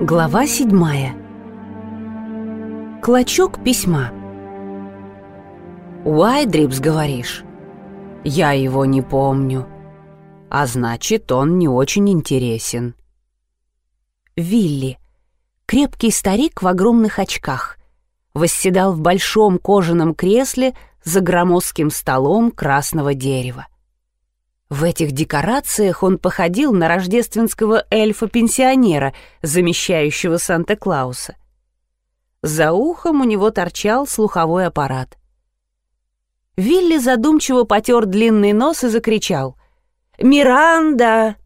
Глава седьмая. Клочок письма. «Уайдрипс, говоришь?» «Я его не помню. А значит, он не очень интересен». Вилли. Крепкий старик в огромных очках. Восседал в большом кожаном кресле за громоздким столом красного дерева. В этих декорациях он походил на рождественского эльфа-пенсионера, замещающего Санта-Клауса. За ухом у него торчал слуховой аппарат. Вилли задумчиво потер длинный нос и закричал «Миранда!».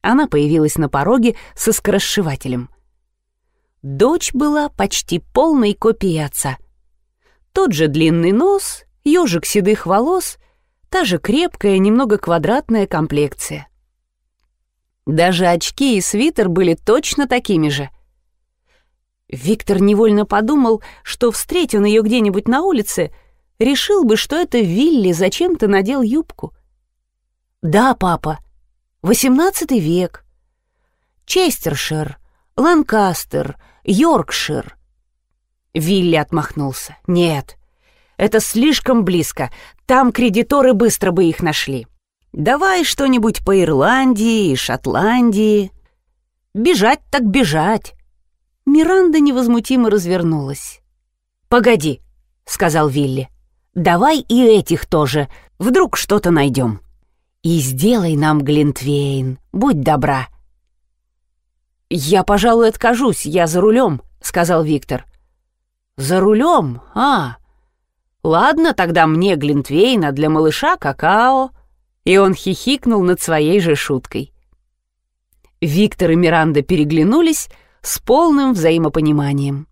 Она появилась на пороге со скоросшивателем. Дочь была почти полной копией отца. Тот же длинный нос, ежик седых волос — Та же крепкая, немного квадратная комплекция. Даже очки и свитер были точно такими же. Виктор невольно подумал, что встретив он ее где-нибудь на улице, решил бы, что это Вилли зачем-то надел юбку. «Да, папа, восемнадцатый век. Честершир, Ланкастер, Йоркшир». Вилли отмахнулся. «Нет, это слишком близко. Там кредиторы быстро бы их нашли. Давай что-нибудь по Ирландии и Шотландии. Бежать так бежать. Миранда невозмутимо развернулась. «Погоди», — сказал Вилли. «Давай и этих тоже. Вдруг что-то найдем. И сделай нам Глинтвейн. Будь добра». «Я, пожалуй, откажусь. Я за рулем», — сказал Виктор. «За рулем? А, «Ладно, тогда мне Глинтвейна, для малыша какао». И он хихикнул над своей же шуткой. Виктор и Миранда переглянулись с полным взаимопониманием.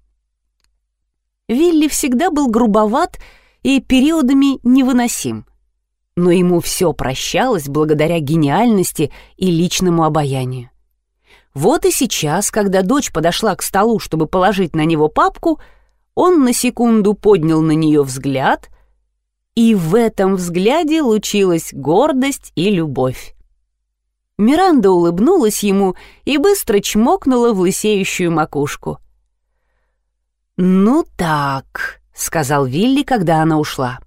Вилли всегда был грубоват и периодами невыносим, но ему все прощалось благодаря гениальности и личному обаянию. Вот и сейчас, когда дочь подошла к столу, чтобы положить на него папку, он на секунду поднял на нее взгляд, и в этом взгляде лучилась гордость и любовь. Миранда улыбнулась ему и быстро чмокнула в лысеющую макушку. «Ну так», — сказал Вилли, когда она ушла.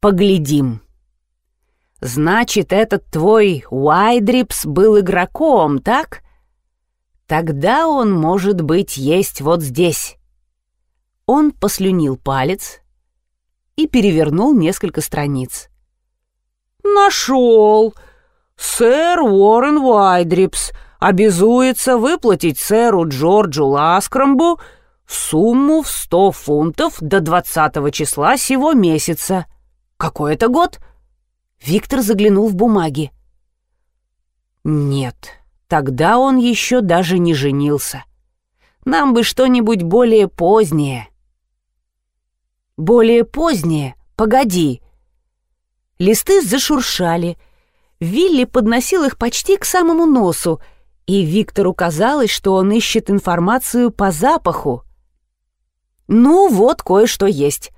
«Поглядим». «Значит, этот твой Уайдрипс был игроком, так? Тогда он, может быть, есть вот здесь». Он послюнил палец и перевернул несколько страниц. «Нашел! Сэр Уоррен Уайдрипс обязуется выплатить сэру Джорджу Ласкромбу сумму в сто фунтов до двадцатого числа сего месяца. Какой это год?» Виктор заглянул в бумаги. «Нет, тогда он еще даже не женился. Нам бы что-нибудь более позднее». Более позднее, погоди. Листы зашуршали. Вилли подносил их почти к самому носу, и Виктору казалось, что он ищет информацию по запаху. Ну, вот кое-что есть.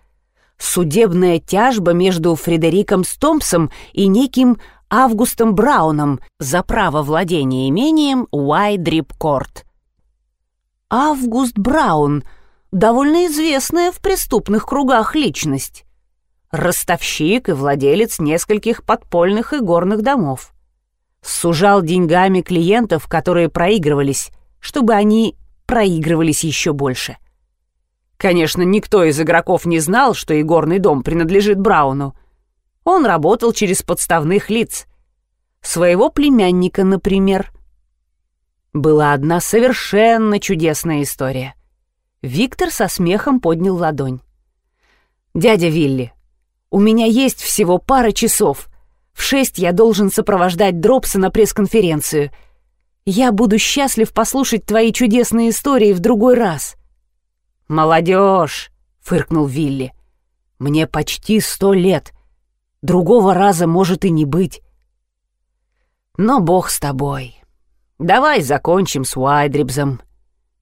Судебная тяжба между Фредериком Стомпсом и неким Августом Брауном за право владения имением Уайдрип-Корт. Август Браун — довольно известная в преступных кругах личность. Ростовщик и владелец нескольких подпольных и горных домов. Сужал деньгами клиентов, которые проигрывались, чтобы они проигрывались еще больше. Конечно, никто из игроков не знал, что игорный дом принадлежит Брауну. Он работал через подставных лиц. Своего племянника, например. Была одна совершенно чудесная история. Виктор со смехом поднял ладонь. «Дядя Вилли, у меня есть всего пара часов. В шесть я должен сопровождать Дропса на пресс-конференцию. Я буду счастлив послушать твои чудесные истории в другой раз». «Молодежь!» — фыркнул Вилли. «Мне почти сто лет. Другого раза может и не быть. Но бог с тобой. Давай закончим с Уайдрибзом.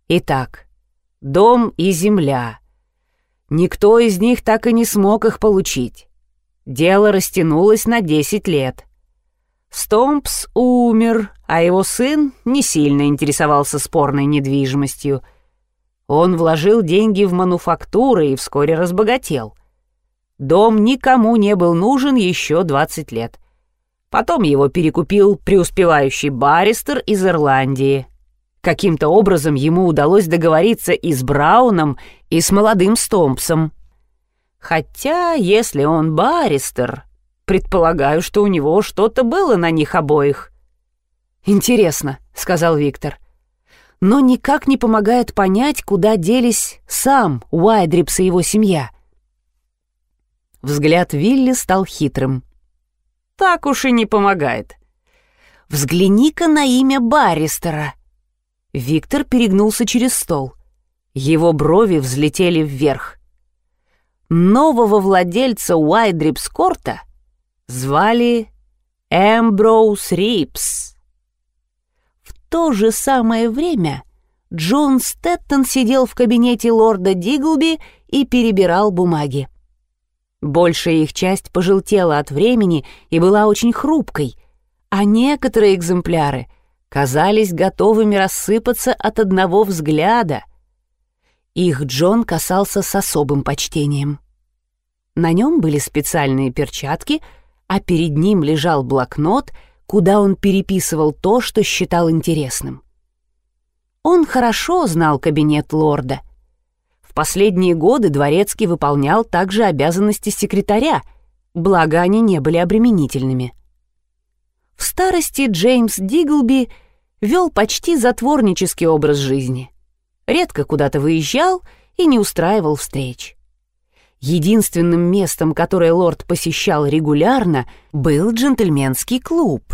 Итак, дом и земля. Никто из них так и не смог их получить. Дело растянулось на 10 лет. Стомпс умер, а его сын не сильно интересовался спорной недвижимостью. Он вложил деньги в мануфактуры и вскоре разбогател. Дом никому не был нужен еще 20 лет. Потом его перекупил преуспевающий баристер из Ирландии. Каким-то образом ему удалось договориться и с Брауном, и с молодым Стомпсом. Хотя, если он баристер, предполагаю, что у него что-то было на них обоих. «Интересно», — сказал Виктор. «Но никак не помогает понять, куда делись сам Уайдрипс и его семья». Взгляд Вилли стал хитрым. «Так уж и не помогает. Взгляни-ка на имя барристера». Виктор перегнулся через стол. Его брови взлетели вверх. Нового владельца Уайдрипс Корта звали Эмброуз Рипс. В то же самое время Джон Стэттон сидел в кабинете лорда Диглби и перебирал бумаги. Большая их часть пожелтела от времени и была очень хрупкой, а некоторые экземпляры казались готовыми рассыпаться от одного взгляда. Их Джон касался с особым почтением. На нем были специальные перчатки, а перед ним лежал блокнот, куда он переписывал то, что считал интересным. Он хорошо знал кабинет лорда — последние годы Дворецкий выполнял также обязанности секретаря, благо они не были обременительными. В старости Джеймс Диглби вел почти затворнический образ жизни. Редко куда-то выезжал и не устраивал встреч. Единственным местом, которое лорд посещал регулярно, был джентльменский клуб.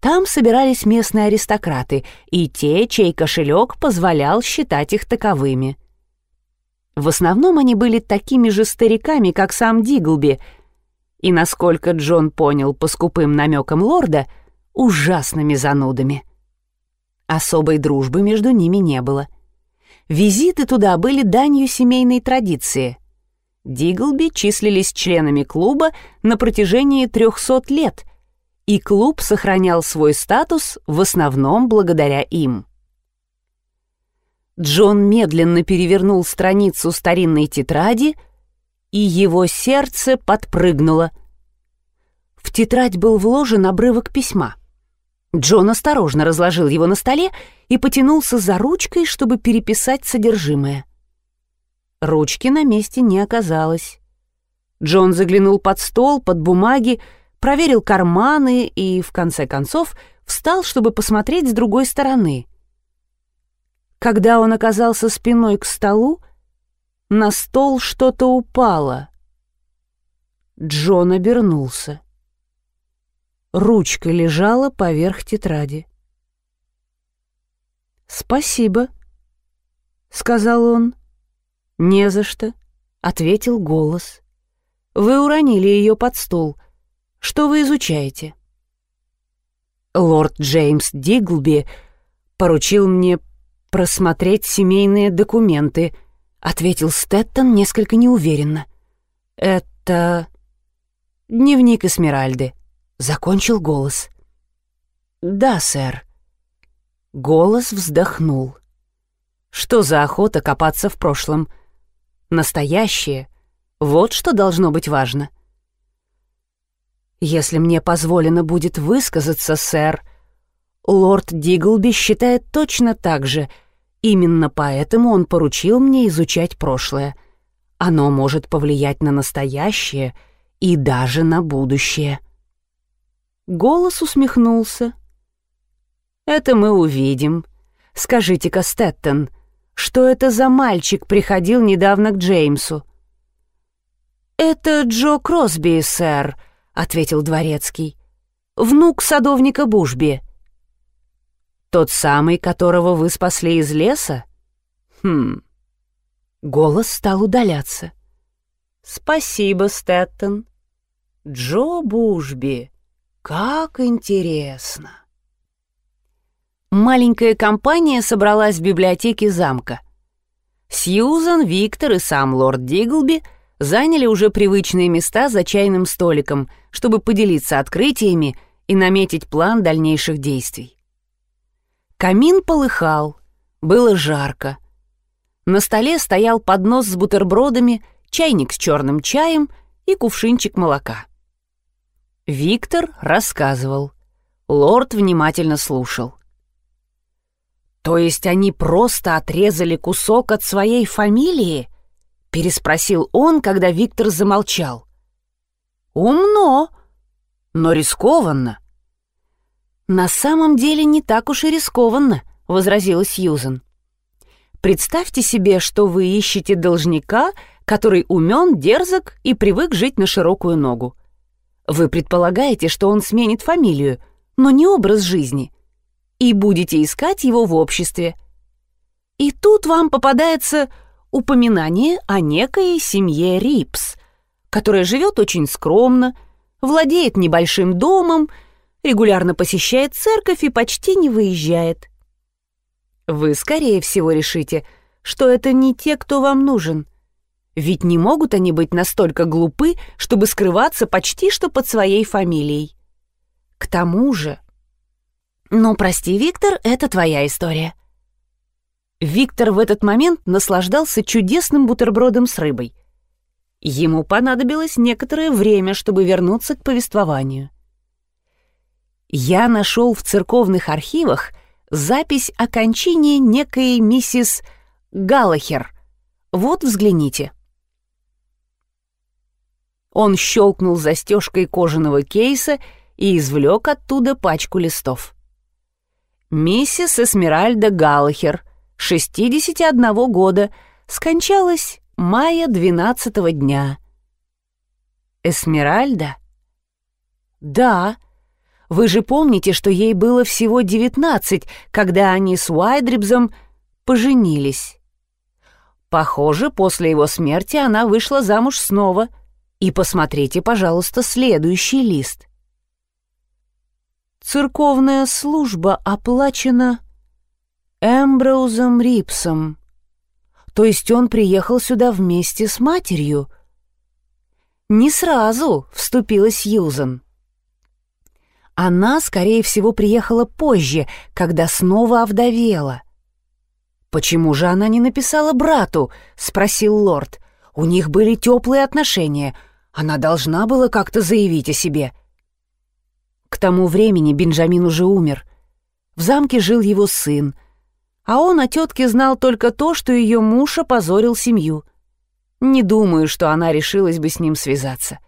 Там собирались местные аристократы и те, чей кошелек позволял считать их таковыми. В основном они были такими же стариками, как сам Диглби, и, насколько Джон понял по скупым намекам лорда, ужасными занудами. Особой дружбы между ними не было. Визиты туда были данью семейной традиции. Диглби числились членами клуба на протяжении 300 лет, и клуб сохранял свой статус в основном благодаря им. Джон медленно перевернул страницу старинной тетради, и его сердце подпрыгнуло. В тетрадь был вложен обрывок письма. Джон осторожно разложил его на столе и потянулся за ручкой, чтобы переписать содержимое. Ручки на месте не оказалось. Джон заглянул под стол, под бумаги, проверил карманы и, в конце концов, встал, чтобы посмотреть с другой стороны — когда он оказался спиной к столу, на стол что-то упало. Джон обернулся. Ручка лежала поверх тетради. «Спасибо», — сказал он. «Не за что», — ответил голос. «Вы уронили ее под стол. Что вы изучаете?» Лорд Джеймс Диглби поручил мне просмотреть семейные документы», — ответил Стэттон несколько неуверенно. «Это...» «Дневник Эсмеральды», — закончил голос. «Да, сэр». Голос вздохнул. «Что за охота копаться в прошлом? Настоящее. Вот что должно быть важно». «Если мне позволено будет высказаться, сэр», Лорд Диглби считает точно так же. Именно поэтому он поручил мне изучать прошлое. Оно может повлиять на настоящее и даже на будущее. Голос усмехнулся. «Это мы увидим. Скажите-ка, Стэттон, что это за мальчик приходил недавно к Джеймсу?» «Это Джо Кросби, сэр», — ответил дворецкий. «Внук садовника Бушби». Тот самый, которого вы спасли из леса? Хм. Голос стал удаляться. Спасибо, Стэттон. Джо Бушби. Как интересно. Маленькая компания собралась в библиотеке замка. Сьюзан, Виктор и сам лорд Диглби заняли уже привычные места за чайным столиком, чтобы поделиться открытиями и наметить план дальнейших действий. Камин полыхал, было жарко. На столе стоял поднос с бутербродами, чайник с черным чаем и кувшинчик молока. Виктор рассказывал. Лорд внимательно слушал. «То есть они просто отрезали кусок от своей фамилии?» — переспросил он, когда Виктор замолчал. «Умно, но рискованно». «На самом деле не так уж и рискованно», — возразила Сьюзен. «Представьте себе, что вы ищете должника, который умен, дерзок и привык жить на широкую ногу. Вы предполагаете, что он сменит фамилию, но не образ жизни, и будете искать его в обществе. И тут вам попадается упоминание о некой семье Рипс, которая живет очень скромно, владеет небольшим домом, регулярно посещает церковь и почти не выезжает. Вы, скорее всего, решите, что это не те, кто вам нужен. Ведь не могут они быть настолько глупы, чтобы скрываться почти что под своей фамилией. К тому же... Ну, прости, Виктор, это твоя история. Виктор в этот момент наслаждался чудесным бутербродом с рыбой. Ему понадобилось некоторое время, чтобы вернуться к повествованию. Я нашел в церковных архивах запись о кончине некой миссис Галлахер. Вот взгляните. Он щелкнул застежкой кожаного кейса и извлек оттуда пачку листов. Миссис Эсмеральда Галлахер, 61 года, скончалась мая 12 дня. Эсмеральда? Да. Вы же помните, что ей было всего 19, когда они с Уайдрибзом поженились. Похоже, после его смерти она вышла замуж снова — и посмотрите, пожалуйста, следующий лист. Церковная служба оплачена Эмброузом Рипсом. То есть он приехал сюда вместе с матерью. Не сразу вступила Сьюзан. Она, скорее всего, приехала позже, когда снова овдовела. «Почему же она не написала брату?» — спросил лорд. «У них были теплые отношения. Она должна была как-то заявить о себе. К тому времени Бенджамин уже умер. В замке жил его сын, а он о тетке знал только то, что ее муж опозорил семью. Не думаю, что она решилась бы с ним связаться.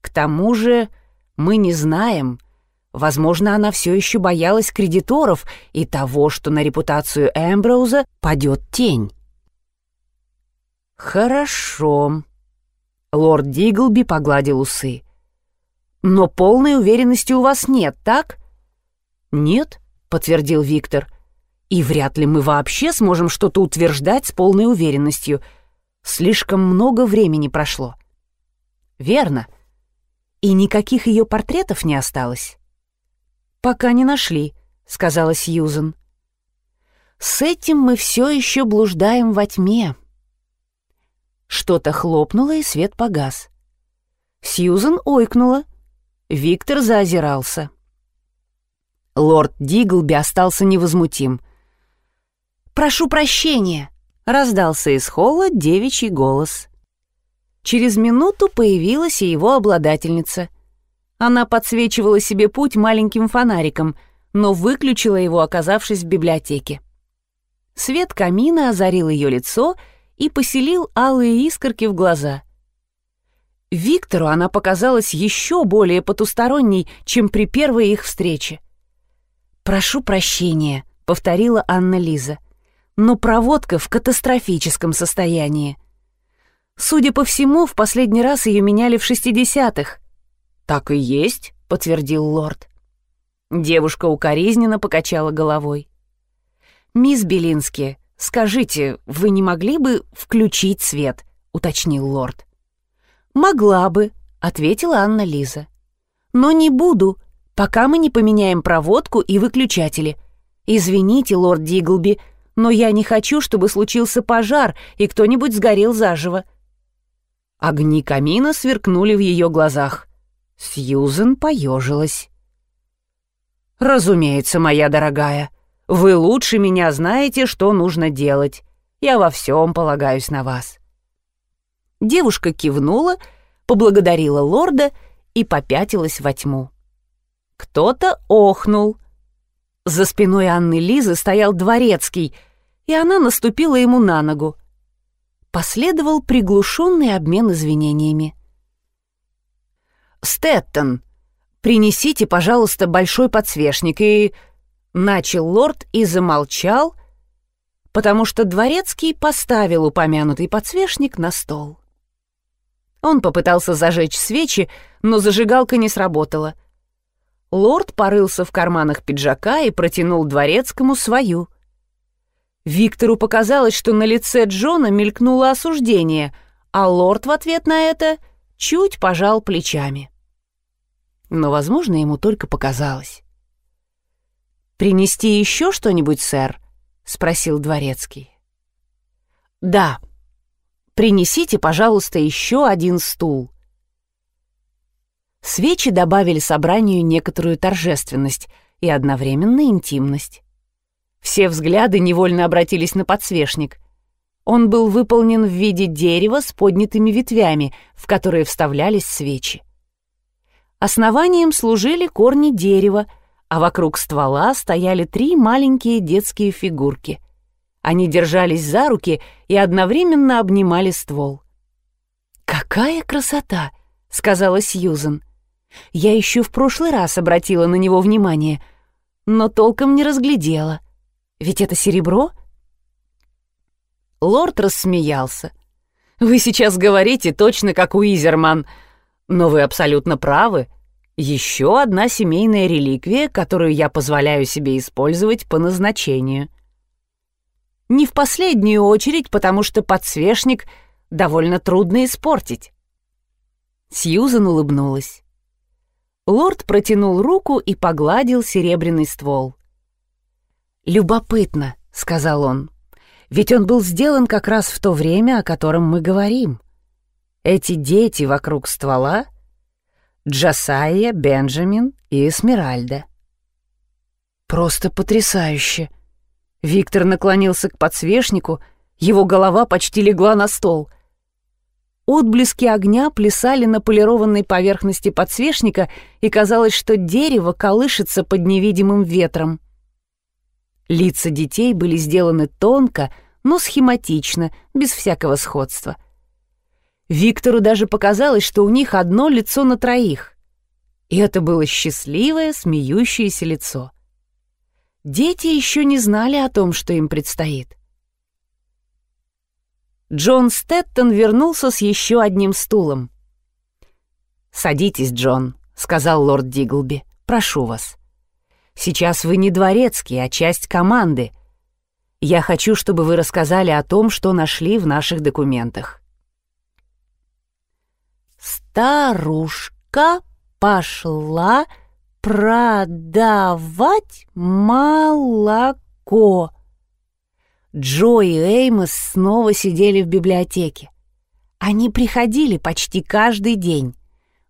К тому же мы не знаем. Возможно, она все еще боялась кредиторов и того, что на репутацию Эмброуза падет тень. «Хорошо», Лорд Диглби погладил усы. «Но полной уверенности у вас нет, так?» «Нет», — подтвердил Виктор. «И вряд ли мы вообще сможем что-то утверждать с полной уверенностью. Слишком много времени прошло». «Верно. И никаких ее портретов не осталось?» «Пока не нашли», — сказала Сьюзен. «С этим мы все еще блуждаем во тьме», что-то хлопнуло, и свет погас. Сьюзен ойкнула. Виктор заозирался. Лорд Диглби остался невозмутим. «Прошу прощения!» — раздался из холла девичий голос. Через минуту появилась и его обладательница. Она подсвечивала себе путь маленьким фонариком, но выключила его, оказавшись в библиотеке. Свет камина озарил ее лицо — и поселил алые искорки в глаза. Виктору она показалась еще более потусторонней, чем при первой их встрече. «Прошу прощения», — повторила Анна Лиза, «но проводка в катастрофическом состоянии. Судя по всему, в последний раз ее меняли в шестидесятых». «Так и есть», — подтвердил лорд. Девушка укоризненно покачала головой. «Мисс Белински, «Скажите, вы не могли бы включить свет?» — уточнил лорд. «Могла бы», — ответила Анна Лиза. «Но не буду, пока мы не поменяем проводку и выключатели. Извините, лорд Диглби, но я не хочу, чтобы случился пожар и кто-нибудь сгорел заживо». Огни камина сверкнули в ее глазах. Сьюзен поежилась. «Разумеется, моя дорогая», Вы лучше меня знаете, что нужно делать. Я во всем полагаюсь на вас». Девушка кивнула, поблагодарила лорда и попятилась во тьму. Кто-то охнул. За спиной Анны Лизы стоял дворецкий, и она наступила ему на ногу. Последовал приглушенный обмен извинениями. «Стэттон, принесите, пожалуйста, большой подсвечник и...» Начал лорд и замолчал, потому что дворецкий поставил упомянутый подсвечник на стол. Он попытался зажечь свечи, но зажигалка не сработала. Лорд порылся в карманах пиджака и протянул дворецкому свою. Виктору показалось, что на лице Джона мелькнуло осуждение, а лорд в ответ на это чуть пожал плечами. Но, возможно, ему только показалось. «Принести еще что-нибудь, сэр?» — спросил дворецкий. «Да. Принесите, пожалуйста, еще один стул». Свечи добавили собранию некоторую торжественность и одновременно интимность. Все взгляды невольно обратились на подсвечник. Он был выполнен в виде дерева с поднятыми ветвями, в которые вставлялись свечи. Основанием служили корни дерева — а вокруг ствола стояли три маленькие детские фигурки. Они держались за руки и одновременно обнимали ствол. «Какая красота!» — сказала Сьюзен. «Я еще в прошлый раз обратила на него внимание, но толком не разглядела. Ведь это серебро?» Лорд рассмеялся. «Вы сейчас говорите точно как Уизерман, но вы абсолютно правы. Еще одна семейная реликвия, которую я позволяю себе использовать по назначению. Не в последнюю очередь, потому что подсвечник довольно трудно испортить. Сьюзан улыбнулась. Лорд протянул руку и погладил серебряный ствол. «Любопытно», — сказал он, — «ведь он был сделан как раз в то время, о котором мы говорим. Эти дети вокруг ствола Джасайя, Бенджамин и Эсмеральда. Просто потрясающе. Виктор наклонился к подсвечнику, его голова почти легла на стол. Отблески огня плясали на полированной поверхности подсвечника, и казалось, что дерево колышется под невидимым ветром. Лица детей были сделаны тонко, но схематично, без всякого сходства. Виктору даже показалось, что у них одно лицо на троих. И это было счастливое, смеющееся лицо. Дети еще не знали о том, что им предстоит. Джон Стэттон вернулся с еще одним стулом. «Садитесь, Джон», — сказал лорд Диглби. «Прошу вас. Сейчас вы не дворецкий, а часть команды. Я хочу, чтобы вы рассказали о том, что нашли в наших документах. Старушка пошла продавать молоко. Джо и Эймос снова сидели в библиотеке. Они приходили почти каждый день,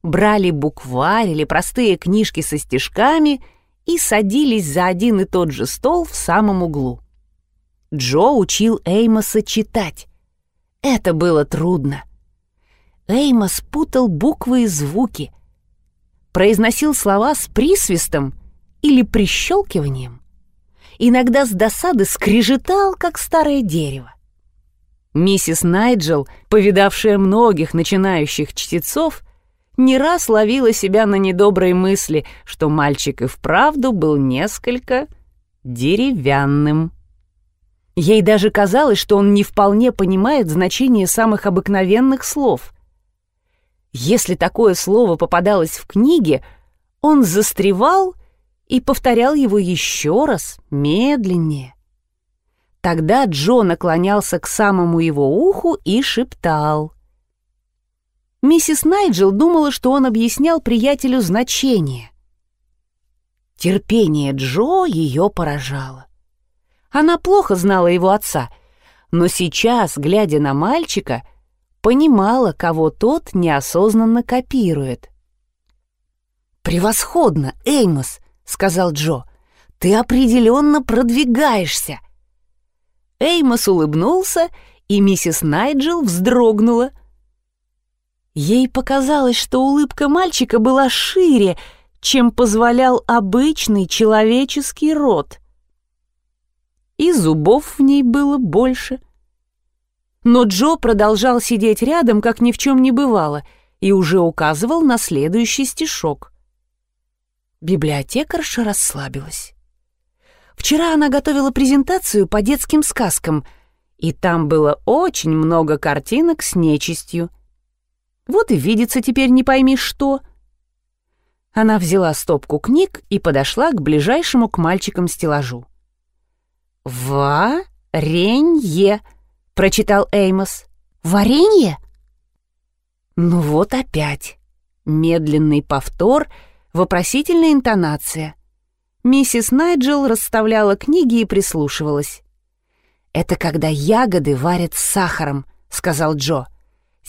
брали букварь или простые книжки со стишками и садились за один и тот же стол в самом углу. Джо учил Эймоса читать. Это было трудно. Эйма спутал буквы и звуки, произносил слова с присвистом или прищелкиванием, иногда с досады скрежетал, как старое дерево. Миссис Найджел, повидавшая многих начинающих чтецов, не раз ловила себя на недоброй мысли, что мальчик и вправду был несколько деревянным. Ей даже казалось, что он не вполне понимает значение самых обыкновенных слов. Если такое слово попадалось в книге, он застревал и повторял его еще раз, медленнее. Тогда Джо наклонялся к самому его уху и шептал. Миссис Найджел думала, что он объяснял приятелю значение. Терпение Джо ее поражало. Она плохо знала его отца, но сейчас, глядя на мальчика, — понимала, кого тот неосознанно копирует. «Превосходно, Эймос!» — сказал Джо. Ты определенно продвигаешься!» Эймос улыбнулся, и миссис Найджел вздрогнула. Ей показалось, что улыбка мальчика была шире, чем позволял обычный человеческий рот. И зубов в ней было больше. Но Джо продолжал сидеть рядом, как ни в чем не бывало, и уже указывал на следующий стишок. Библиотекарша расслабилась. Вчера она готовила презентацию по детским сказкам, и там было очень много картинок с нечистью. Вот и видится теперь не пойми что — она взяла стопку книг и подошла к ближайшему к мальчикам стеллажу. «Варенье», — прочитал Эймос. «Варенье?» Ну вот опять. Медленный повтор, вопросительная интонация. Миссис Найджел расставляла книги и прислушивалась. «Это когда ягоды варят с сахаром», — сказал Джо.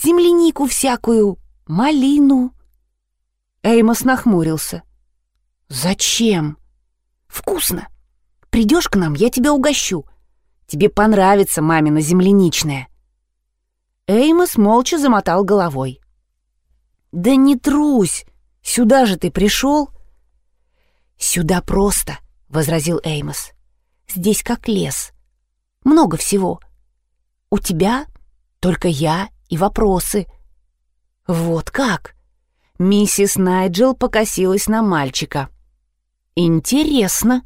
«Землянику всякую, малину». Эймос нахмурился. «Зачем?» «Вкусно. Придешь к нам, я тебя угощу. Тебе понравится мамина земляничная». Эймос молча замотал головой. «Да не трусь! Сюда же ты пришел?» «Сюда просто», — возразил Эймос. «Здесь как лес. Много всего. У тебя только я и вопросы». «Вот как?» Миссис Найджел покосилась на мальчика. «Интересно».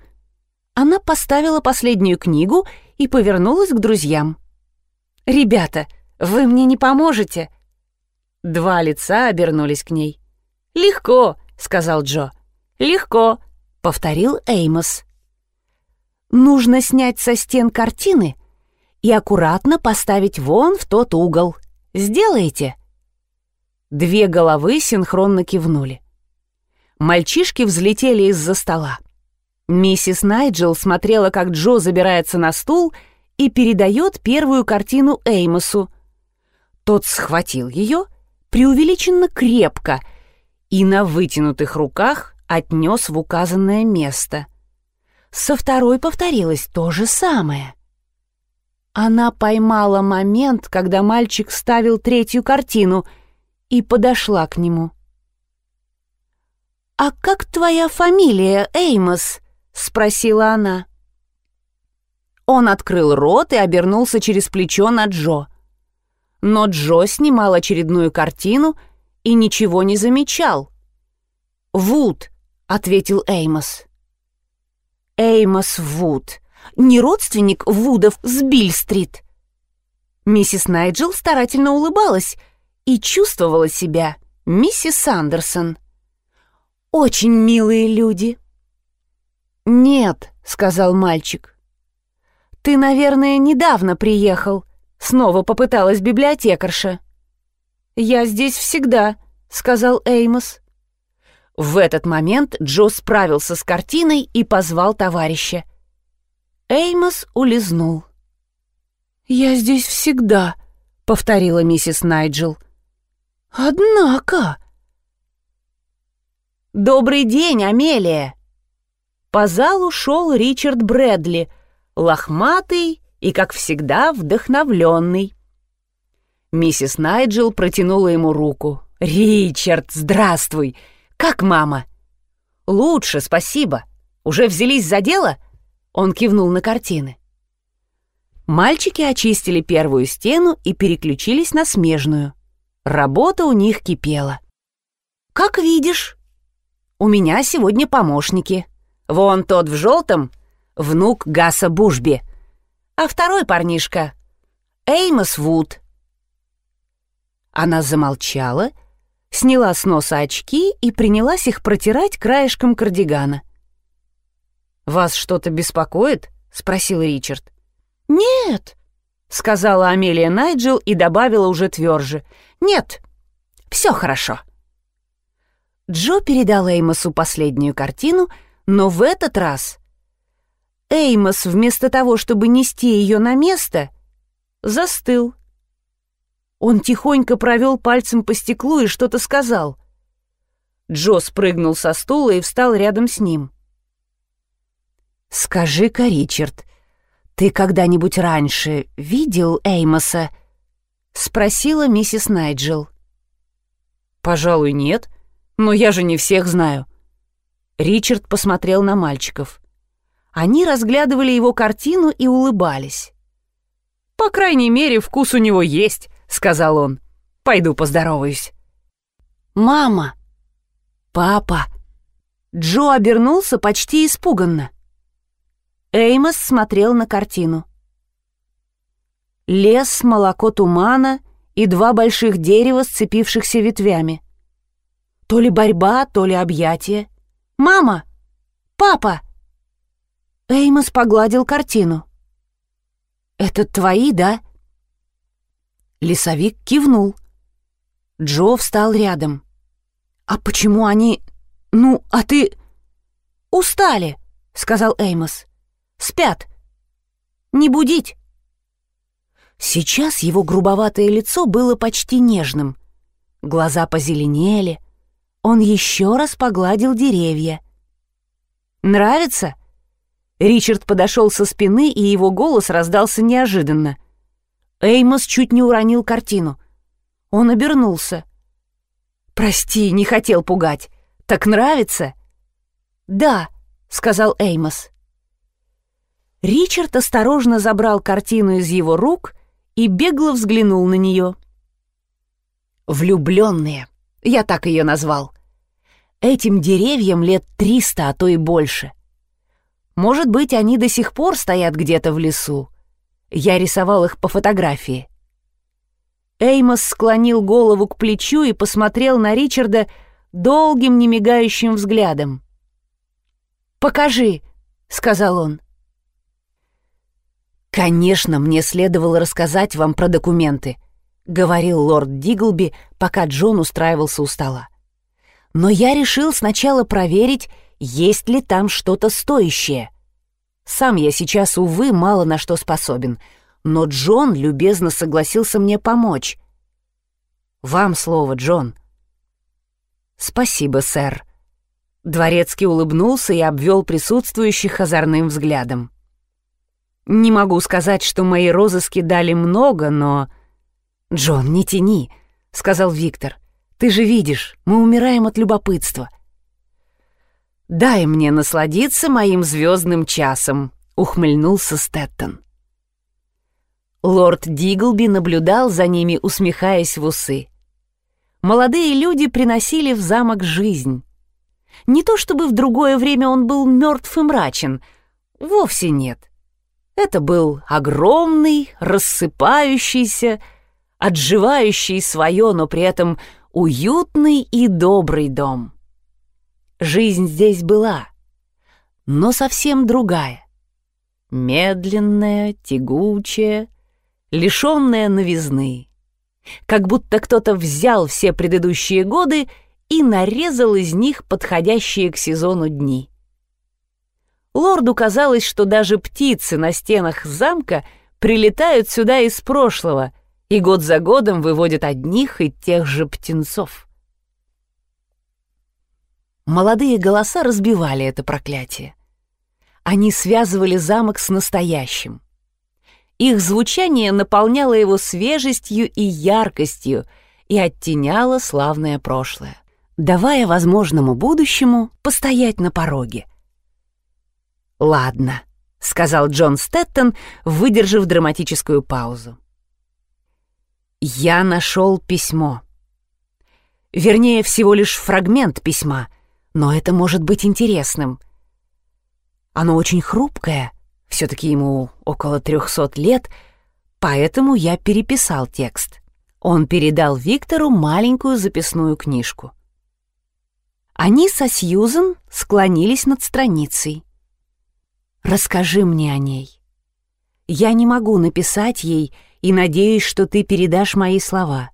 Она поставила последнюю книгу и повернулась к друзьям. «Ребята, вы мне не поможете?» Два лица обернулись к ней. «Легко», — сказал Джо. «Легко», — повторил Эймос. «Нужно снять со стен картины и аккуратно поставить вон в тот угол. Сделаете?» Две головы синхронно кивнули. Мальчишки взлетели из-за стола. Миссис Найджел смотрела, как Джо забирается на стул и передает первую картину Эймосу. Тот схватил ее, преувеличенно крепко, и на вытянутых руках отнес в указанное место. Со второй повторилось то же самое. Она поймала момент, когда мальчик ставил третью картину — и подошла к нему. «А как твоя фамилия, Эймос?» — спросила она. Он открыл рот и обернулся через плечо на Джо. Но Джо снимал очередную картину и ничего не замечал. «Вуд», — ответил Эймос. «Эймос Вуд. Не родственник Вудов с Билл-стрит?» Миссис Найджел старательно улыбалась — и чувствовала себя миссис Андерсон. «Очень милые люди». «Нет», — сказал мальчик. «Ты, наверное, недавно приехал», — снова попыталась библиотекарша. «Я здесь всегда», — сказал Эймос. В этот момент Джо справился с картиной и позвал товарища. Эймос улизнул. «Я здесь всегда», — повторила миссис Найджел. «Однако...» «Добрый день, Амелия!» По залу шел Ричард Брэдли, лохматый и, как всегда, вдохновленный. Миссис Найджел протянула ему руку. «Ричард, здравствуй! Как мама?» «Лучше, спасибо. Уже взялись за дело?» Он кивнул на картины. Мальчики очистили первую стену и переключились на смежную. Работа у них кипела. «Как видишь, у меня сегодня помощники. Вон тот в желтом — внук Гаса Бушби, а второй парнишка — Эймос Вуд». Она замолчала, сняла с носа очки и принялась их протирать краешком кардигана. «Вас что-то беспокоит?» — спросил Ричард. «Нет», — сказала Амелия Найджел и добавила уже тверже. «Нет, все хорошо». Джо передал Эймосу последнюю картину, но в этот раз Эймос, вместо того, чтобы нести ее на место, застыл. Он тихонько провел пальцем по стеклу и что-то сказал. Джо спрыгнул со стула и встал рядом с ним. «Скажи-ка, Ричард, ты когда-нибудь раньше видел Эймоса?» — спросила миссис Найджел. «Пожалуй, нет, но я же не всех знаю». Ричард посмотрел на мальчиков. Они разглядывали его картину и улыбались. «По крайней мере, вкус у него есть», — сказал он. «Пойду поздороваюсь». «Мама! Папа!» Джо обернулся почти испуганно. Эймос смотрел на картину. Лес, молоко тумана и два больших дерева, сцепившихся ветвями. То ли борьба, то ли объятие. «Мама! Папа!» Эймос погладил картину. «Это твои, да?» Лесовик кивнул. Джо встал рядом. «А почему они... Ну, а ты...» «Устали», — сказал Эймос. «Спят. Не будить». Сейчас его грубоватое лицо было почти нежным. Глаза позеленели. Он еще раз погладил деревья. «Нравится?» Ричард подошел со спины, и его голос раздался неожиданно. Эймос чуть не уронил картину. Он обернулся. «Прости, не хотел пугать. Так нравится?» «Да», — сказал Эймос. Ричард осторожно забрал картину из его рук и бегло взглянул на нее. «Влюбленные», я так ее назвал. Этим деревьям лет триста, а то и больше. Может быть, они до сих пор стоят где-то в лесу. Я рисовал их по фотографии. Эймос склонил голову к плечу и посмотрел на Ричарда долгим немигающим взглядом. «Покажи», — сказал он. «Конечно, мне следовало рассказать вам про документы», — говорил лорд Диглби, пока Джон устраивался у стола. «Но я решил сначала проверить, есть ли там что-то стоящее. Сам я сейчас, увы, мало на что способен, но Джон любезно согласился мне помочь. Вам слово, Джон. Спасибо, сэр. Дворецкий улыбнулся и обвел присутствующих озорным взглядом. Не могу сказать, что мои розыски дали много, но... «Джон, не тяни», — сказал Виктор. «Ты же видишь, мы умираем от любопытства». «Дай мне насладиться моим звездным часом», — ухмыльнулся Стэттон. Лорд Диглби наблюдал за ними, усмехаясь в усы. Молодые люди приносили в замок жизнь. Не то чтобы в другое время он был мертв и мрачен, вовсе нет. Это был огромный, рассыпающийся, отживающий свое, но при этом уютный и добрый дом. Жизнь здесь была, но совсем другая. Медленная, тягучая, лишенная новизны. Как будто кто-то взял все предыдущие годы и нарезал из них подходящие к сезону дни. Лорду казалось, что даже птицы на стенах замка прилетают сюда из прошлого и год за годом выводят одних и тех же птенцов. Молодые голоса разбивали это проклятие. Они связывали замок с настоящим. Их звучание наполняло его свежестью и яркостью и оттеняло славное прошлое, давая возможному будущему постоять на пороге. «Ладно», — сказал Джон Стэттон, выдержав драматическую паузу. «Я нашел письмо. Вернее, всего лишь фрагмент письма — но это может быть интересным. Оно очень хрупкое, все-таки ему около трехсот лет, поэтому я переписал текст. Он передал Виктору маленькую записную книжку. Они со Сьюзен склонились над страницей. «Расскажи мне о ней. Я не могу написать ей и надеюсь, что ты передашь мои слова.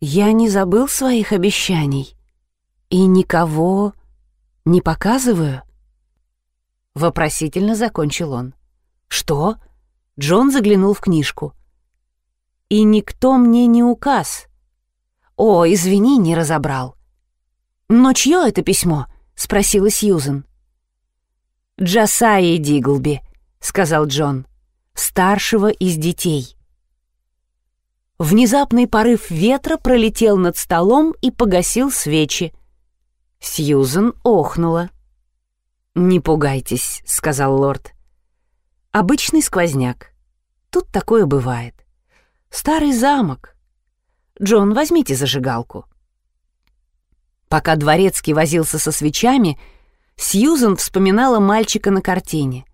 Я не забыл своих обещаний и никого не показываю?» Вопросительно закончил он. «Что?» Джон заглянул в книжку. «И никто мне не указ». «О, извини, не разобрал». «Но чье это письмо?» — спросила Сьюзен. «Джасаи Диглби», — сказал Джон, — «старшего из детей». Внезапный порыв ветра пролетел над столом и погасил свечи. Сьюзен охнула. «Не пугайтесь», — сказал лорд. «Обычный сквозняк. Тут такое бывает. Старый замок. Джон, возьмите зажигалку». Пока дворецкий возился со свечами, Сьюзен вспоминала мальчика на картине.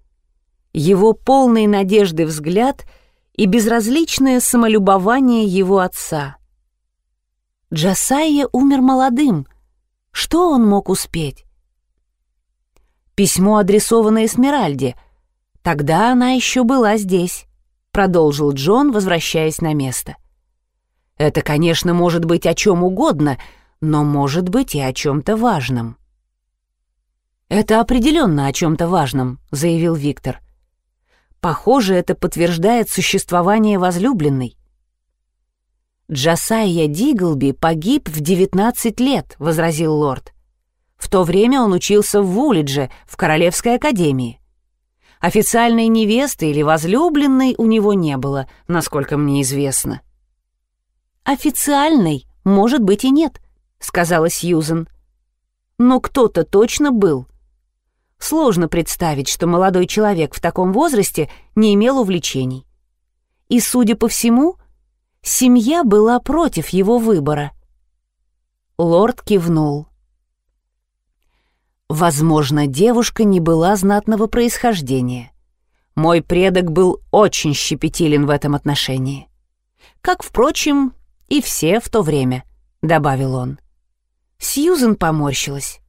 Его полный надежды взгляд и безразличное самолюбование его отца. Джасайя умер молодым. Что он мог успеть? Письмо, адресованное Эсмеральде. Тогда она еще была здесь, продолжил Джон, возвращаясь на место. Это, конечно, может быть о чем угодно, но может быть и о чем-то важном. «Это определенно о чем-то важном», — заявил Виктор. «Похоже, это подтверждает существование возлюбленной». «Джасайя Диглби погиб в 19 лет», — возразил лорд. «В то время он учился в Вулидже, в Королевской академии. Официальной невесты или возлюбленной у него не было, насколько мне известно». «Официальной, может быть, и нет», — сказала Сьюзен. «Но кто-то точно был. Сложно представить, что молодой человек в таком возрасте не имел увлечений. И, судя по всему, семья была против его выбора. Лорд кивнул. Возможно, девушка не была знатного происхождения. Мой предок был очень щепетилен в этом отношении. Как, впрочем, и все в то время, добавил он. Сьюзен поморщилась.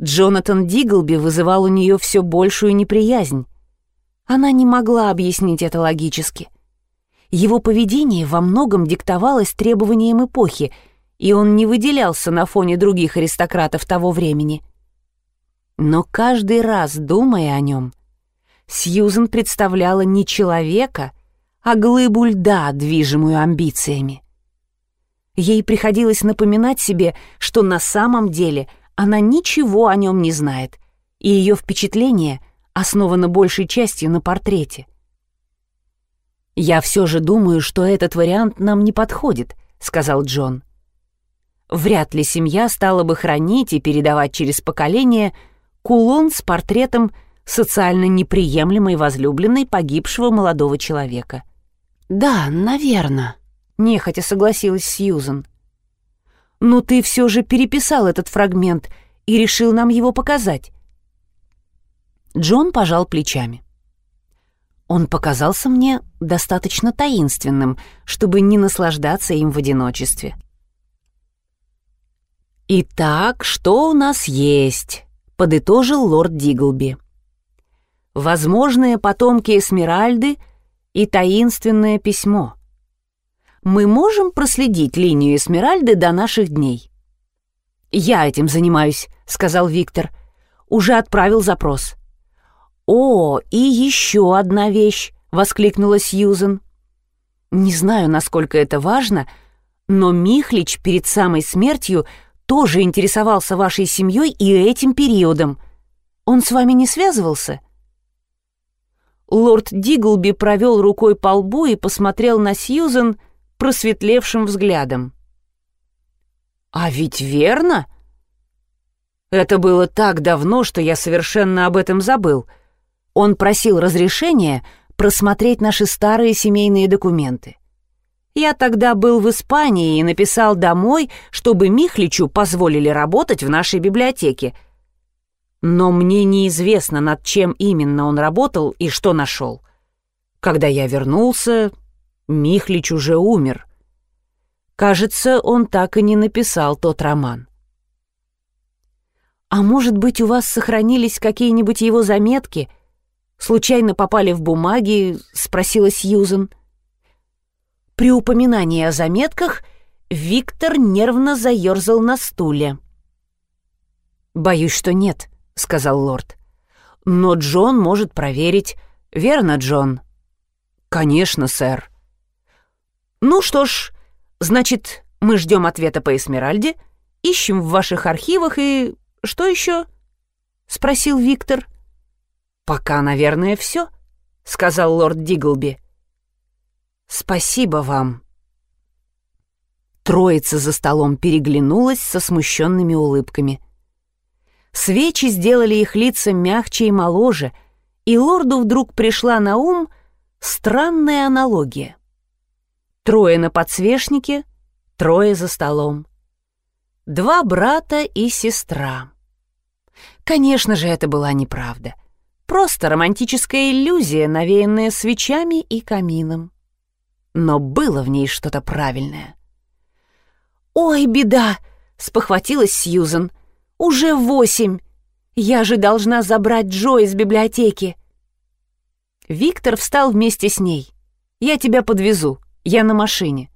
Джонатан Диглби вызывал у нее все большую неприязнь. Она не могла объяснить это логически. Его поведение во многом диктовалось требованиям эпохи, и он не выделялся на фоне других аристократов того времени. Но каждый раз, думая о нем, Сьюзен представляла не человека, а глыбу льда, движимую амбициями. Ей приходилось напоминать себе, что на самом деле она ничего о нем не знает, и ее впечатление основано большей частью на портрете. «Я все же думаю, что этот вариант нам не подходит», — сказал Джон. «Вряд ли семья стала бы хранить и передавать через поколение кулон с портретом социально неприемлемой возлюбленной погибшего молодого человека». «Да, наверное», — нехотя согласилась Сьюзен. Но ты все же переписал этот фрагмент и решил нам его показать. Джон пожал плечами. Он показался мне достаточно таинственным, чтобы не наслаждаться им в одиночестве. «Итак, что у нас есть?» — подытожил лорд Диглби. «Возможные потомки Эсмеральды и таинственное письмо мы можем проследить линию Эсмеральды до наших дней?» «Я этим занимаюсь», — сказал Виктор. «Уже отправил запрос». «О, и еще одна вещь», — воскликнула Сьюзен. «Не знаю, насколько это важно, но Михлич перед самой смертью тоже интересовался вашей семьей и этим периодом. Он с вами не связывался?» Лорд Диглби провел рукой по лбу и посмотрел на Сьюзен, просветлевшим взглядом. «А ведь верно?» Это было так давно, что я совершенно об этом забыл. Он просил разрешения просмотреть наши старые семейные документы. Я тогда был в Испании и написал домой, чтобы Михличу позволили работать в нашей библиотеке. Но мне неизвестно, над чем именно он работал и что нашел. Когда я вернулся, Михлич уже умер. Кажется, он так и не написал тот роман. «А может быть, у вас сохранились какие-нибудь его заметки? Случайно попали в бумаги?» — спросила Сьюзен. При упоминании о заметках Виктор нервно заерзал на стуле. «Боюсь, что нет», — сказал лорд. «Но Джон может проверить. Верно, Джон?» «Конечно, сэр», «Ну что ж, значит, мы ждем ответа по Эсмеральде, ищем в ваших архивах и... что еще?» — спросил Виктор. «Пока, наверное, все», — сказал лорд Диглби. «Спасибо вам». Троица за столом переглянулась со смущенными улыбками. Свечи сделали их лица мягче и моложе, и лорду вдруг пришла на ум странная аналогия. Трое на подсвечнике, трое за столом. Два брата и сестра. Конечно же, это была неправда. Просто романтическая иллюзия, навеянная свечами и камином. Но было в ней что-то правильное. «Ой, беда!» — спохватилась Сьюзен. «Уже восемь! Я же должна забрать Джо из библиотеки!» Виктор встал вместе с ней. «Я тебя подвезу, я на машине».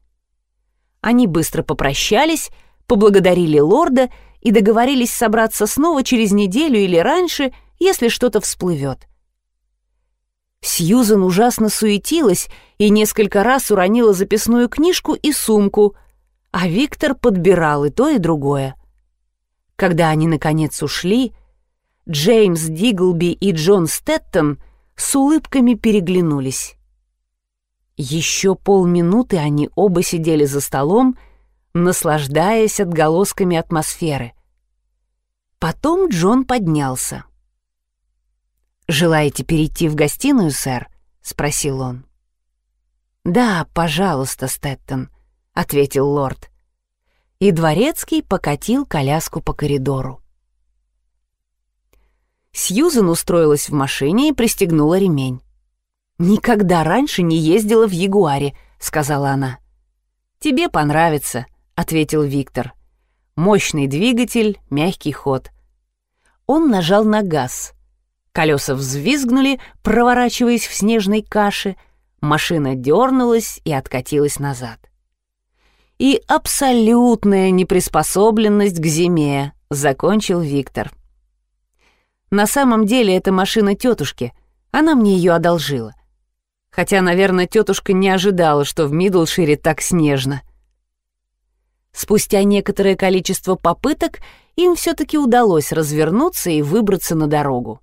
Они быстро попрощались, поблагодарили лорда и договорились собраться снова через неделю или раньше, если что-то всплывет. Сьюзен ужасно суетилась и несколько раз уронила записную книжку и сумку — а Виктор подбирал и то, и другое. Когда они, наконец, ушли, Джеймс Диглби и Джон Стэттон с улыбками переглянулись. Еще полминуты они оба сидели за столом, наслаждаясь отголосками атмосферы. Потом Джон поднялся. «Желаете перейти в гостиную, сэр?» — спросил он. «Да, пожалуйста, Стэттон», — ответил лорд. И дворецкий покатил коляску по коридору. Сьюзен устроилась в машине и пристегнула ремень. «Никогда раньше не ездила в Ягуаре», — сказала она. «Тебе понравится», — ответил Виктор. «Мощный двигатель, мягкий ход». Он нажал на газ. Колеса взвизгнули, проворачиваясь в снежной каше, машина дернулась и откатилась назад и абсолютная неприспособленность к зиме», — закончил Виктор. «На самом деле это машина тетушки. Она мне ее одолжила. Хотя, наверное, тетушка не ожидала, что в Мидлшире так снежно». Спустя некоторое количество попыток им все-таки удалось развернуться и выбраться на дорогу.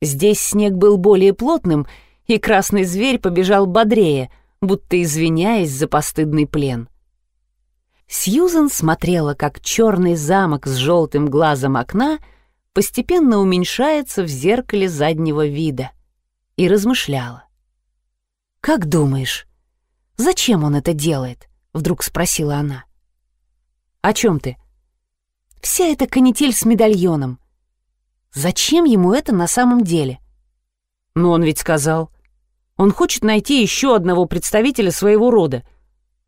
Здесь снег был более плотным, и красный зверь побежал бодрее, будто извиняясь за постыдный плен. Сьюзен смотрела, как черный замок с желтым глазом окна постепенно уменьшается в зеркале заднего вида, и размышляла. «Как думаешь, зачем он это делает?» — вдруг спросила она. «О чем ты?» «Вся эта канитель с медальоном. Зачем ему это на самом деле?» «Но он ведь сказал, он хочет найти еще одного представителя своего рода,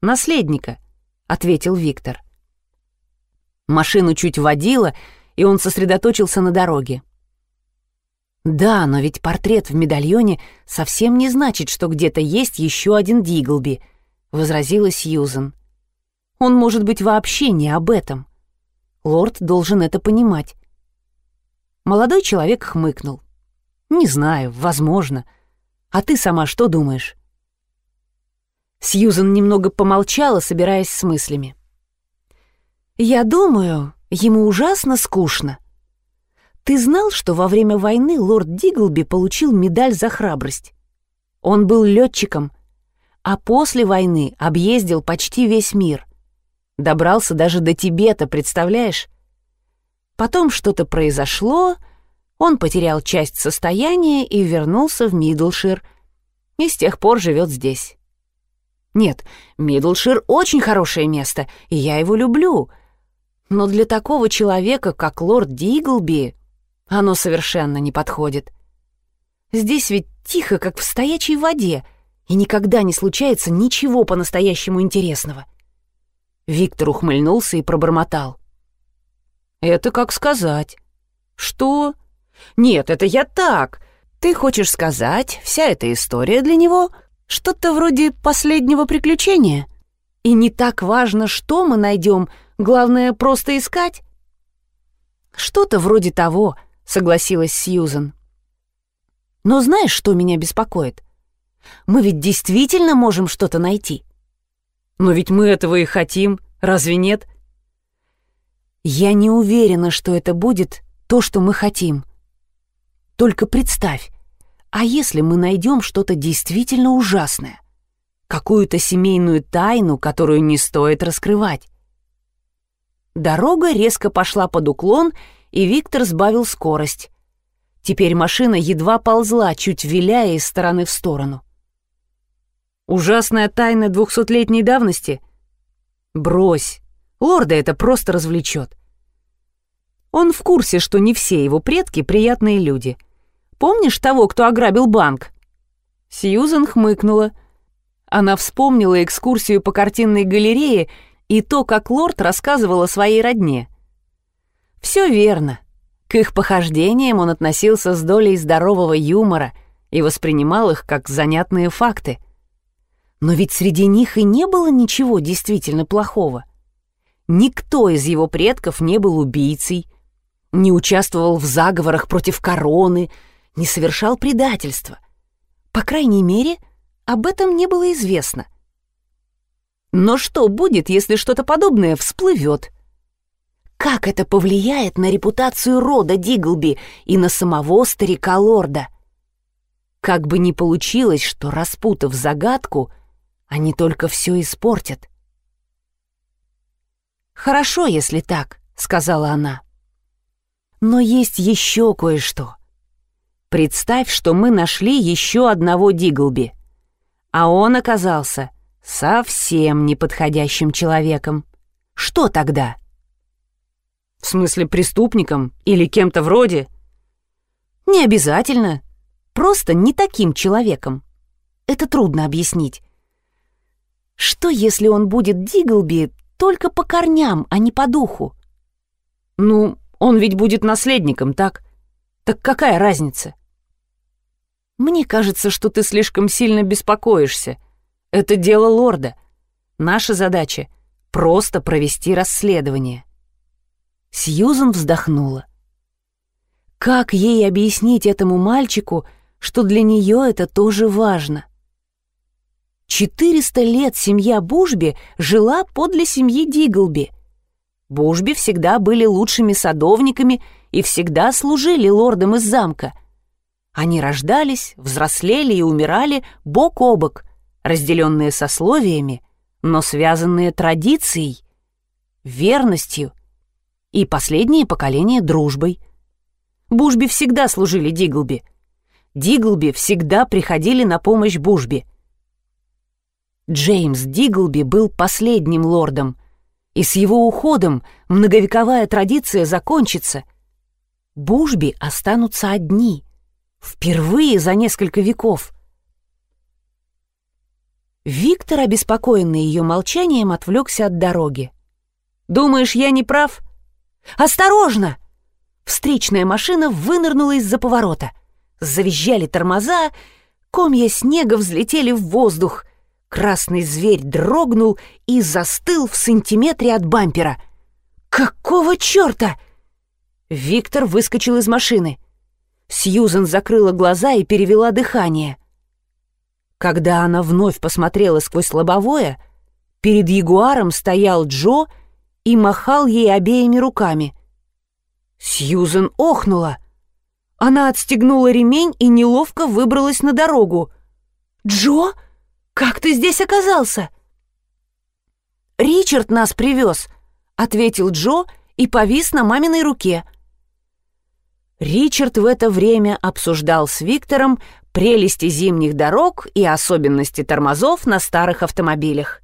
наследника, — ответил Виктор. Машину чуть водила, и он сосредоточился на дороге. «Да, но ведь портрет в медальоне совсем не значит, что где-то есть еще один Диглби», — возразила Сьюзен. «Он может быть вообще не об этом. Лорд должен это понимать». Молодой человек хмыкнул. «Не знаю, возможно. А ты сама что думаешь?» Сьюзен немного помолчала, собираясь с мыслями. «Я думаю, ему ужасно скучно. Ты знал, что во время войны лорд Диглби получил медаль за храбрость? Он был летчиком, а после войны объездил почти весь мир. Добрался даже до Тибета, представляешь? Потом что-то произошло, он потерял часть состояния и вернулся в Мидлшир, и с тех пор живет здесь. Нет, Мидлшир очень хорошее место, и я его люблю. Но для такого человека, как лорд Диглби, оно совершенно не подходит. Здесь ведь тихо, как в стоячей воде, и никогда не случается ничего по-настоящему интересного. Виктор ухмыльнулся и пробормотал. «Это как сказать?» «Что?» «Нет, это я так. Ты хочешь сказать, вся эта история для него что-то вроде последнего приключения. И не так важно, что мы найдем, главное просто искать. Что-то вроде того, согласилась Сьюзен. Но знаешь, что меня беспокоит? Мы ведь действительно можем что-то найти. Но ведь мы этого и хотим, разве нет? Я не уверена, что это будет то, что мы хотим. Только представь, а если мы найдем что-то действительно ужасное? Какую-то семейную тайну, которую не стоит раскрывать? Дорога резко пошла под уклон, и Виктор сбавил скорость. Теперь машина едва ползла, чуть виляя из стороны в сторону. Ужасная тайна двухсотлетней давности? Брось. Лорда это просто развлечет. Он в курсе, что не все его предки приятные люди. Помнишь того, кто ограбил банк? Сьюзен хмыкнула. Она вспомнила экскурсию по картинной галерее и то, как лорд рассказывал о своей родне. Все верно. К их похождениям он относился с долей здорового юмора и воспринимал их как занятные факты. Но ведь среди них и не было ничего действительно плохого. Никто из его предков не был убийцей, не участвовал в заговорах против короны, не совершал предательства. По крайней мере, об этом не было известно. Но что будет, если что-то подобное всплывет? Как это повлияет на репутацию рода Диглби и на самого старика-лорда? Как бы ни получилось, что, распутав загадку, — они только все испортят. «Хорошо, если так», — сказала она. «Но есть еще кое-что. Представь, что мы нашли еще одного Диглби, а он оказался совсем неподходящим человеком. Что тогда?» «В смысле преступником или кем-то вроде?» «Не обязательно. Просто не таким человеком. Это трудно объяснить. Что, если он будет Диглби только по корням, а не по духу? Ну, он ведь будет наследником, так? Так какая разница? Мне кажется, что ты слишком сильно беспокоишься. Это дело лорда. Наша задача — просто провести расследование. Сьюзан вздохнула. Как ей объяснить этому мальчику, что для нее это тоже важно? — 400 лет семья Бушби жила подле семьи Диглби. Бушби всегда были лучшими садовниками и всегда служили лордам из замка. Они рождались, взрослели и умирали бок о бок, разделенные сословиями, но связанные традицией, верностью и последние поколения дружбой. Бушби всегда служили Диглби. Диглби всегда приходили на помощь Бушби — Джеймс Диглби был последним лордом, и с его уходом многовековая традиция закончится. Бушби останутся одни, впервые за несколько веков. Виктор, обеспокоенный ее молчанием, отвлекся от дороги. «Думаешь, я не прав?» «Осторожно!» Встречная машина вынырнула из-за поворота. Завизжали тормоза, комья снега взлетели в воздух — Красный зверь дрогнул и застыл в сантиметре от бампера. «Какого черта?» Виктор выскочил из машины. Сьюзен закрыла глаза и перевела дыхание. Когда она вновь посмотрела сквозь лобовое, перед ягуаром стоял Джо и махал ей обеими руками. Сьюзен охнула. Она отстегнула ремень и неловко выбралась на дорогу. «Джо?» «Как ты здесь оказался?» «Ричард нас привез», — ответил Джо и повис на маминой руке. Ричард в это время обсуждал с Виктором прелести зимних дорог и особенности тормозов на старых автомобилях.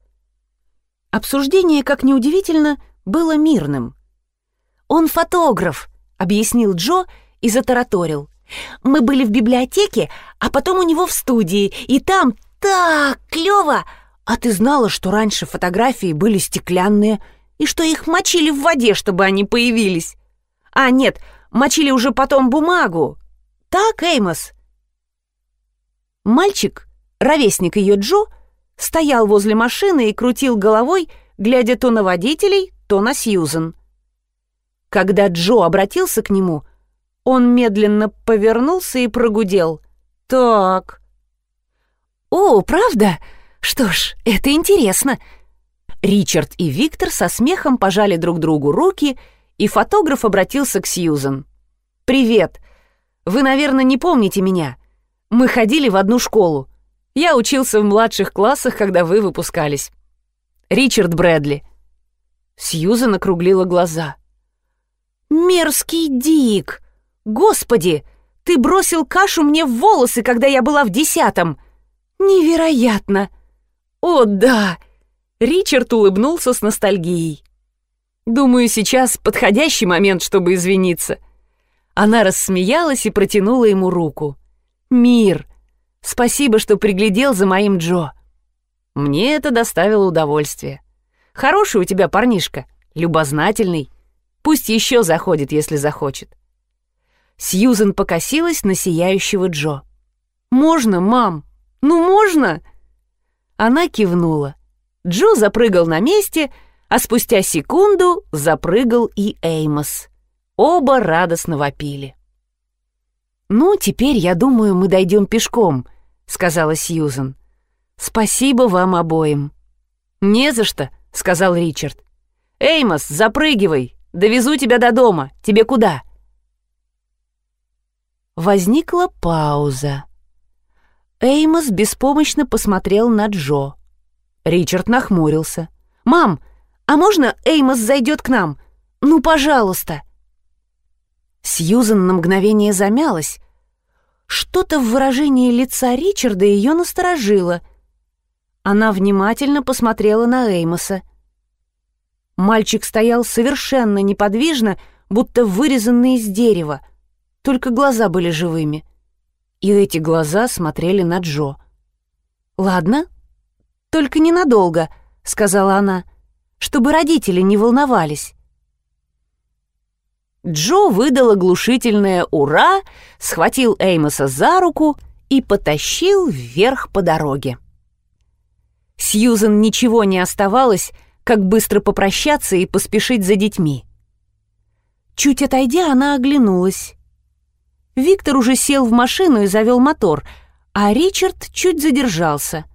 Обсуждение, как неудивительно, было мирным. «Он фотограф», — объяснил Джо и затараторил. «Мы были в библиотеке, а потом у него в студии, и там так клево! А ты знала, что раньше фотографии были стеклянные и что их мочили в воде, чтобы они появились? А, нет, мочили уже потом бумагу. Так, Эймос?» Мальчик, ровесник ее Джо, стоял возле машины и крутил головой, глядя то на водителей, то на Сьюзен. Когда Джо обратился к нему, он медленно повернулся и прогудел. «Так, «О, правда? Что ж, это интересно». Ричард и Виктор со смехом пожали друг другу руки, и фотограф обратился к Сьюзен. «Привет. Вы, наверное, не помните меня. Мы ходили в одну школу. Я учился в младших классах, когда вы выпускались. Ричард Брэдли». Сьюзан округлила глаза. «Мерзкий Дик! Господи, ты бросил кашу мне в волосы, когда я была в десятом! Невероятно! О, да!» Ричард улыбнулся с ностальгией. «Думаю, сейчас подходящий момент, чтобы извиниться». Она рассмеялась и протянула ему руку. «Мир! Спасибо, что приглядел за моим Джо. Мне это доставило удовольствие. Хороший у тебя парнишка, любознательный. Пусть еще заходит, если захочет». Сьюзен покосилась на сияющего Джо. «Можно, мам? Ну, можно?» Она кивнула. Джо запрыгал на месте, а спустя секунду запрыгал и Эймос. Оба радостно вопили. «Ну, теперь, я думаю, мы дойдем пешком», — сказала Сьюзен. «Спасибо вам обоим». «Не за что», — сказал Ричард. «Эймос, запрыгивай! Довезу тебя до дома. Тебе куда?» Возникла пауза. Эймос беспомощно посмотрел на Джо. Ричард нахмурился. «Мам, а можно Эймос зайдет к нам? Ну, пожалуйста!» Сьюзан на мгновение замялась. Что-то в выражении лица Ричарда ее насторожило. Она внимательно посмотрела на Эймоса. Мальчик стоял совершенно неподвижно, будто вырезанный из дерева, только глаза были живыми. И эти глаза смотрели на Джо. «Ладно, только ненадолго», — сказала она, — «чтобы родители не волновались». Джо выдал оглушительное «Ура!», схватил Эймоса за руку и потащил вверх по дороге. Сьюзен ничего не оставалось, как быстро попрощаться и поспешить за детьми. Чуть отойдя, она оглянулась. Виктор уже сел в машину и завел мотор, а Ричард чуть задержался.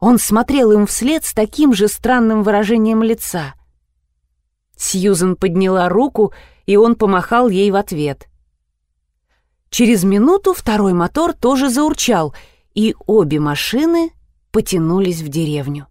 Он смотрел им вслед с таким же странным выражением лица. Сьюзен подняла руку, и он помахал ей в ответ. Через минуту второй мотор тоже заурчал, и обе машины потянулись в деревню.